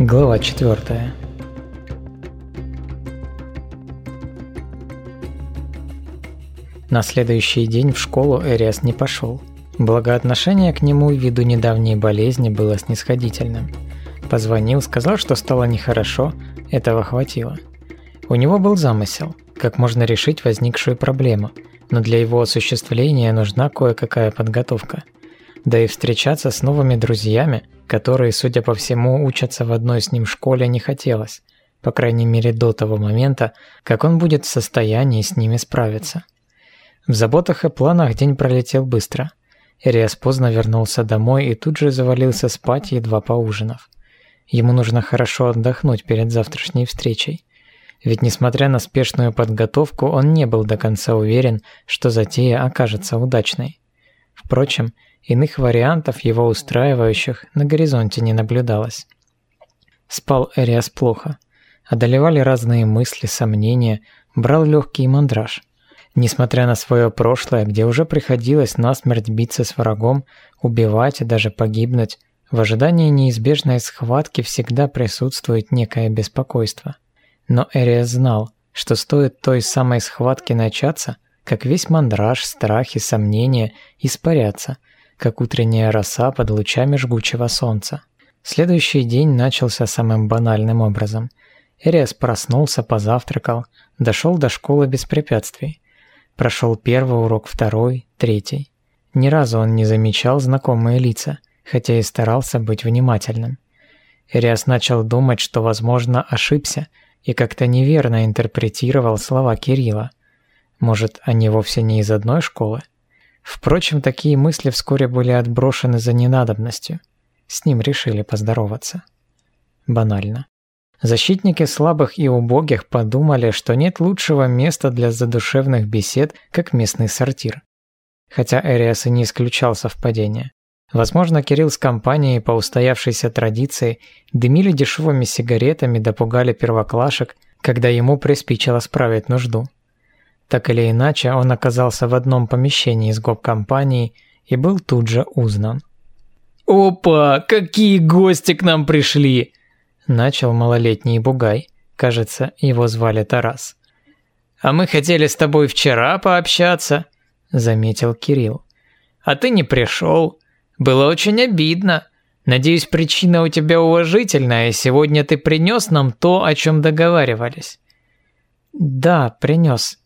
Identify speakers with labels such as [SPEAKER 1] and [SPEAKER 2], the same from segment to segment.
[SPEAKER 1] Глава 4. На следующий день в школу Эриас не пошел. Благо отношение к нему ввиду недавней болезни было снисходительным. Позвонил, сказал, что стало нехорошо, этого хватило. У него был замысел, как можно решить возникшую проблему, но для его осуществления нужна кое-какая подготовка. Да и встречаться с новыми друзьями – которые, судя по всему, учатся в одной с ним школе, не хотелось, по крайней мере до того момента, как он будет в состоянии с ними справиться. В заботах и планах день пролетел быстро. Эриас поздно вернулся домой и тут же завалился спать, едва поужинав. Ему нужно хорошо отдохнуть перед завтрашней встречей. Ведь несмотря на спешную подготовку, он не был до конца уверен, что затея окажется удачной. Впрочем, Иных вариантов, его устраивающих, на горизонте не наблюдалось. Спал Эриас плохо. Одолевали разные мысли, сомнения, брал легкий мандраж. Несмотря на свое прошлое, где уже приходилось насмерть биться с врагом, убивать и даже погибнуть, в ожидании неизбежной схватки всегда присутствует некое беспокойство. Но Эриас знал, что стоит той самой схватки начаться, как весь мандраж, страх и сомнения испарятся – как утренняя роса под лучами жгучего солнца. Следующий день начался самым банальным образом. Эриас проснулся, позавтракал, дошел до школы без препятствий. Прошел первый урок, второй, третий. Ни разу он не замечал знакомые лица, хотя и старался быть внимательным. Эриас начал думать, что, возможно, ошибся и как-то неверно интерпретировал слова Кирилла. Может, они вовсе не из одной школы? Впрочем, такие мысли вскоре были отброшены за ненадобностью. С ним решили поздороваться. Банально. Защитники слабых и убогих подумали, что нет лучшего места для задушевных бесед, как местный сортир. Хотя Эриас и не исключал совпадения. Возможно, Кирилл с компанией по устоявшейся традиции дымили дешевыми сигаретами, допугали первоклашек, когда ему приспичило справить нужду. Так или иначе, он оказался в одном помещении с гоп-компанией и был тут же узнан. «Опа, какие гости к нам пришли!» Начал малолетний бугай. Кажется, его звали Тарас. «А мы хотели с тобой вчера пообщаться», — заметил Кирилл. «А ты не пришел. Было очень обидно. Надеюсь, причина у тебя уважительная, и сегодня ты принес нам то, о чем договаривались». «Да, принес»,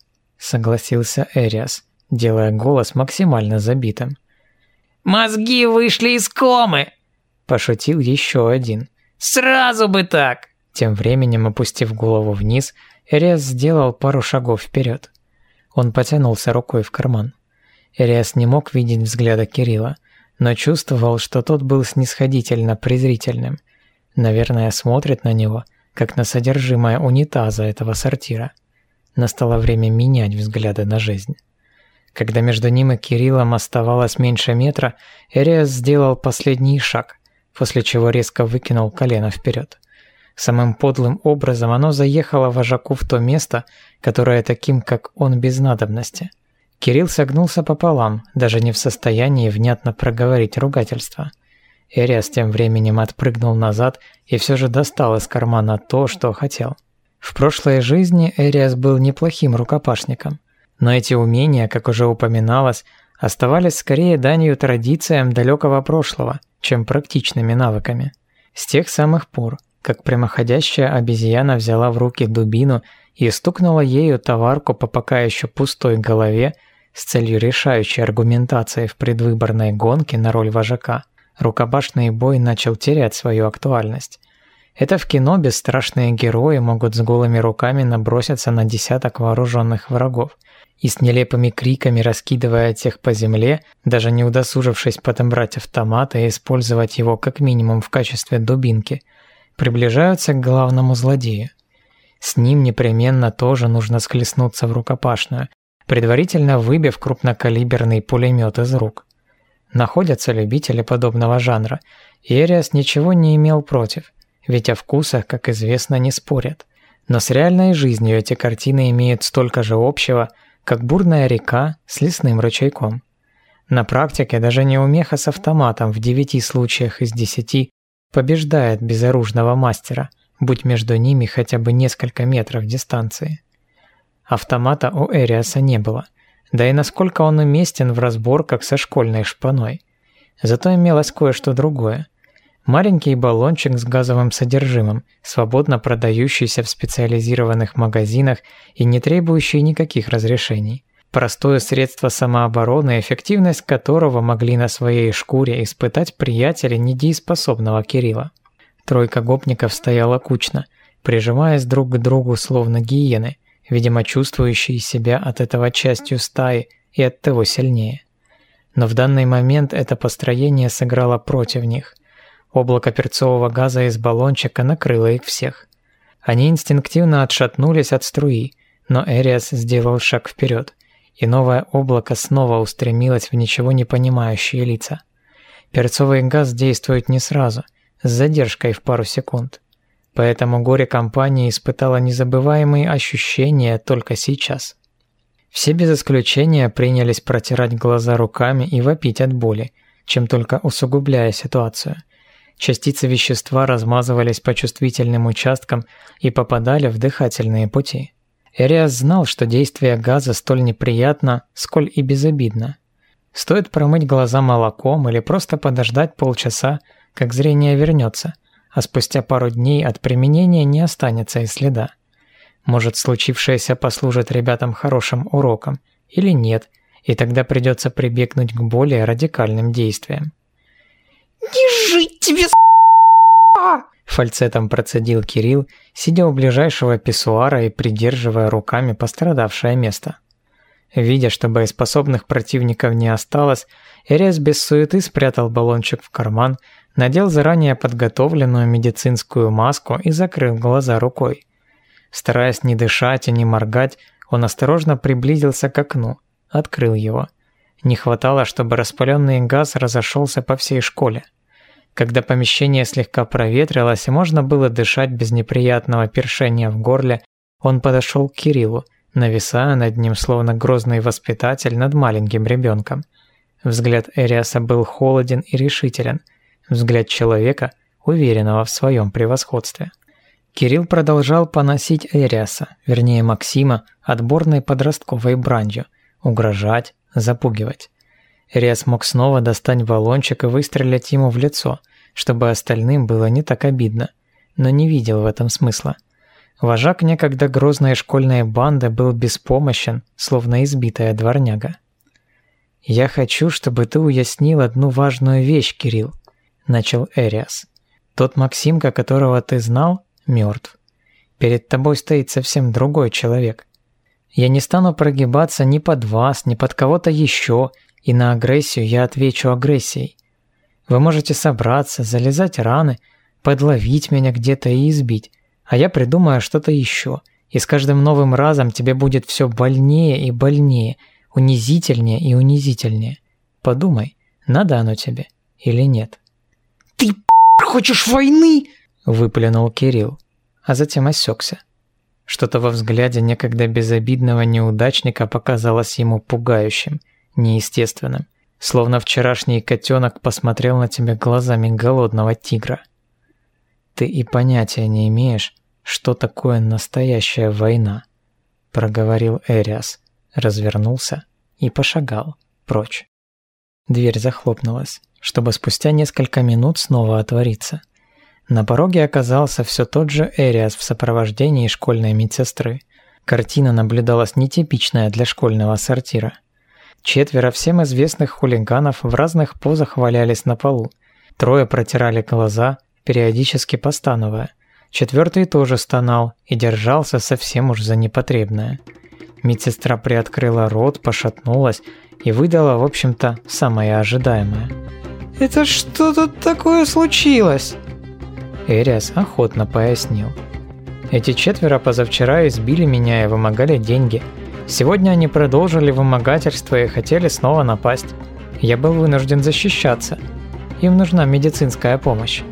[SPEAKER 1] согласился Эриас, делая голос максимально забитым. «Мозги вышли из комы!» – пошутил еще один. «Сразу бы так!» Тем временем, опустив голову вниз, Эриас сделал пару шагов вперед. Он потянулся рукой в карман. Эриас не мог видеть взгляда Кирилла, но чувствовал, что тот был снисходительно презрительным. Наверное, смотрит на него, как на содержимое унитаза этого сортира. Настало время менять взгляды на жизнь. Когда между ним и Кириллом оставалось меньше метра, Эриас сделал последний шаг, после чего резко выкинул колено вперед. Самым подлым образом оно заехало вожаку в то место, которое таким, как он, без надобности. Кирилл согнулся пополам, даже не в состоянии внятно проговорить ругательство. Эриас тем временем отпрыгнул назад и все же достал из кармана то, что хотел – в прошлой жизни Эриас был неплохим рукопашником, но эти умения, как уже упоминалось, оставались скорее данью традициям далекого прошлого, чем практичными навыками. С тех самых пор, как прямоходящая обезьяна взяла в руки дубину и стукнула ею товарку по пока еще пустой голове с целью решающей аргументации в предвыборной гонке на роль вожака, рукопашный бой начал терять свою актуальность – это в кино бесстрашные герои могут с голыми руками наброситься на десяток вооруженных врагов и с нелепыми криками раскидывая тех по земле, даже не удосужившись подобрать автомат и использовать его как минимум в качестве дубинки, приближаются к главному злодею. С ним непременно тоже нужно схлестнуться в рукопашную, предварительно выбив крупнокалиберный пулемет из рук. Находятся любители подобного жанра, и Эриас ничего не имел против – ведь о вкусах, как известно, не спорят. Но с реальной жизнью эти картины имеют столько же общего, как бурная река с лесным ручейком. На практике даже неумеха с автоматом в девяти случаях из десяти побеждает безоружного мастера, будь между ними хотя бы несколько метров дистанции. Автомата у Эриаса не было, да и насколько он уместен в разборках со школьной шпаной. Зато имелось кое-что другое. Маленький баллончик с газовым содержимым, свободно продающийся в специализированных магазинах и не требующий никаких разрешений. Простое средство самообороны, эффективность которого могли на своей шкуре испытать приятели недееспособного Кирилла. Тройка гопников стояла кучно, прижимаясь друг к другу словно гиены, видимо чувствующие себя от этого частью стаи и от того сильнее. Но в данный момент это построение сыграло против них – Облако перцового газа из баллончика накрыло их всех. Они инстинктивно отшатнулись от струи, но Эриас сделал шаг вперед, и новое облако снова устремилось в ничего не понимающие лица. Перцовый газ действует не сразу, с задержкой в пару секунд. Поэтому горе-компания испытала незабываемые ощущения только сейчас. Все без исключения принялись протирать глаза руками и вопить от боли, чем только усугубляя ситуацию – Частицы вещества размазывались по чувствительным участкам и попадали в дыхательные пути. Эриас знал, что действие газа столь неприятно, сколь и безобидно. Стоит промыть глаза молоком или просто подождать полчаса, как зрение вернется, а спустя пару дней от применения не останется и следа. Может, случившееся послужит ребятам хорошим уроком, или нет, и тогда придется прибегнуть к более радикальным действиям.
[SPEAKER 2] «Не жить тебе,
[SPEAKER 1] Фальцетом процедил Кирилл, сидя у ближайшего писсуара и придерживая руками пострадавшее место. Видя, что боеспособных противников не осталось, Эрес без суеты спрятал баллончик в карман, надел заранее подготовленную медицинскую маску и закрыл глаза рукой. Стараясь не дышать и не моргать, он осторожно приблизился к окну, открыл его. Не хватало, чтобы распаленный газ разошелся по всей школе. Когда помещение слегка проветрилось и можно было дышать без неприятного першения в горле, он подошел к Кириллу, нависая над ним словно грозный воспитатель над маленьким ребенком. Взгляд Эриаса был холоден и решителен, взгляд человека, уверенного в своем превосходстве. Кирилл продолжал поносить Эриаса, вернее Максима, отборной подростковой бранью, угрожать, запугивать. Риас мог снова достать баллончик и выстрелить ему в лицо, чтобы остальным было не так обидно, но не видел в этом смысла. Вожак некогда грозной школьной банды был беспомощен, словно избитая дворняга. «Я хочу, чтобы ты уяснил одну важную вещь, Кирилл», – начал Эриас. «Тот Максимка, которого ты знал, мертв. Перед тобой стоит совсем другой человек. Я не стану прогибаться ни под вас, ни под кого-то еще и на агрессию я отвечу агрессией. Вы можете собраться, залезать раны, подловить меня где-то и избить, а я придумаю что-то еще, и с каждым новым разом тебе будет все больнее и больнее, унизительнее и унизительнее. Подумай, надо оно тебе или нет.
[SPEAKER 2] «Ты хочешь войны?»
[SPEAKER 1] – выплюнул Кирилл, а затем осекся. Что-то во взгляде некогда безобидного неудачника показалось ему пугающим – неестественным, словно вчерашний котенок посмотрел на тебя глазами голодного тигра. Ты и понятия не имеешь, что такое настоящая война, проговорил Эриас, развернулся и пошагал прочь. Дверь захлопнулась, чтобы спустя несколько минут снова отвориться. На пороге оказался все тот же Эриас в сопровождении школьной медсестры. Картина наблюдалась нетипичная для школьного сортира. Четверо всем известных хулиганов в разных позах валялись на полу. Трое протирали глаза, периодически постановая. Четвертый тоже стонал и держался совсем уж за непотребное. Медсестра приоткрыла рот, пошатнулась и выдала, в общем-то, самое ожидаемое.
[SPEAKER 2] «Это что тут такое случилось?»
[SPEAKER 1] Эриас охотно пояснил. «Эти четверо позавчера избили меня и вымогали деньги». Сегодня они продолжили вымогательство и хотели снова напасть. Я был вынужден защищаться. Им нужна медицинская помощь.